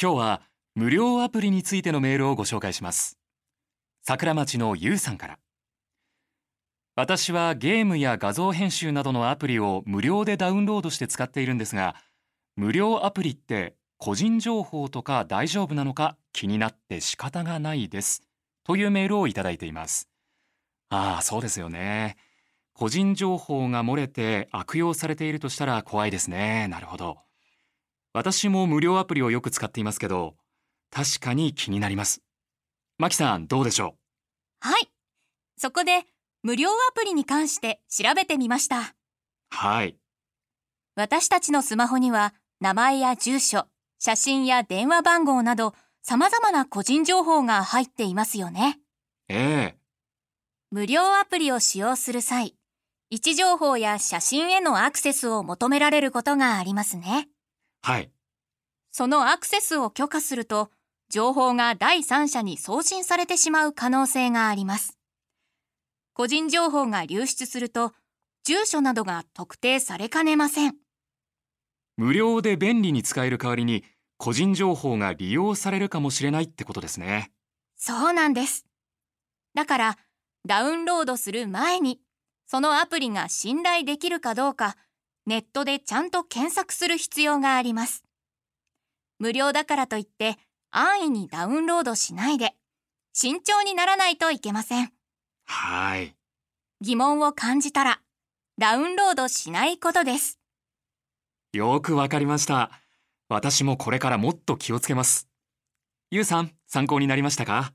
今日は無料アプリについてのメールをご紹介します。桜町のゆうさんから。私はゲームや画像編集などのアプリを無料でダウンロードして使っているんですが無料アプリって個人情報とか大丈夫なのか気になって仕方がないです。というメールをいただいています。ああそうですよね。個人情報が漏れて悪用されているとしたら怖いですね。なるほど。私も無料アプリをよく使っていますけど確かに気になりますマキさんどうでしょはい。そこで無料アプリに関して調べてみました。うはい私たちのスマホには名前や住所、写真や電話番号など様々な個人情報が入っていますよね。ええ無料アプリを使用する際、位置情報や写真へのアクセスを求められることがありますね。はいそのアクセスを許可すると、情報が第三者に送信されてしまう可能性があります。個人情報が流出すると、住所などが特定されかねません。無料で便利に使える代わりに個人情報が利用されるかもしれないってことですねそうなんです。だから、ダウンロードする前に、そのアプリが信頼できるかどうか、ネットでちゃんと検索する必要があります。無料だからといって、安易にダウンロードしないで、慎重にならないといけません。はい疑問を感じたら、ダウンロードしないことです。よくわかりました私もこれからもっと気をつけますゆうさん参考になりましたか？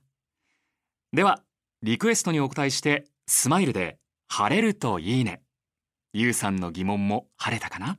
ではリクエストにお答えしてスマイルで晴れるといいねゆうさんの疑問も晴れたかな？